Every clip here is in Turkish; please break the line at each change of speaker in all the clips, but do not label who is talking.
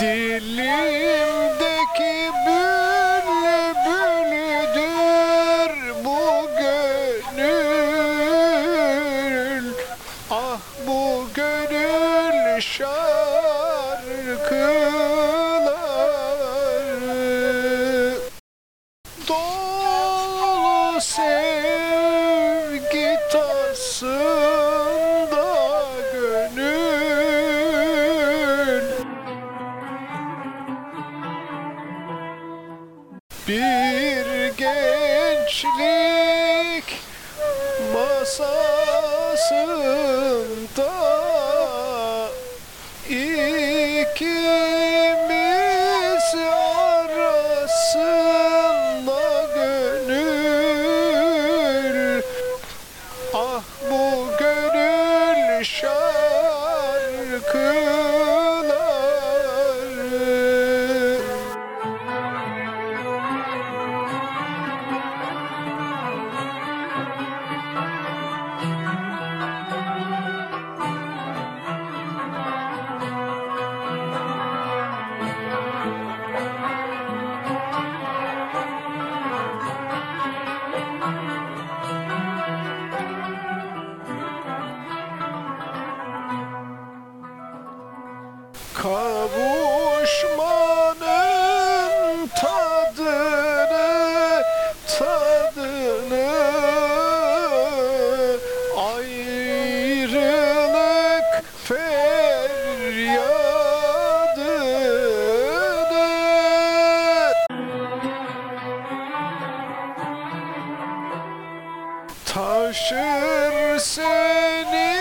Dilimdeki bülbülüdür bu gönül. Ah bu gönül şarkıları. Dolu sevgiler Bir gençlik masasında Kavuşmanın tadını tadını ayrılık feryadını. Taşır seni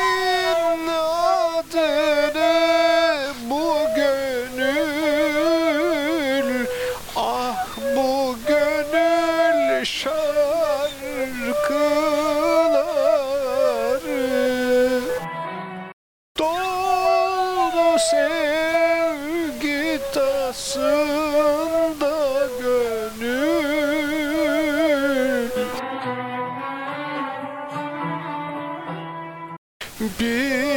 Yasında gönül. Bir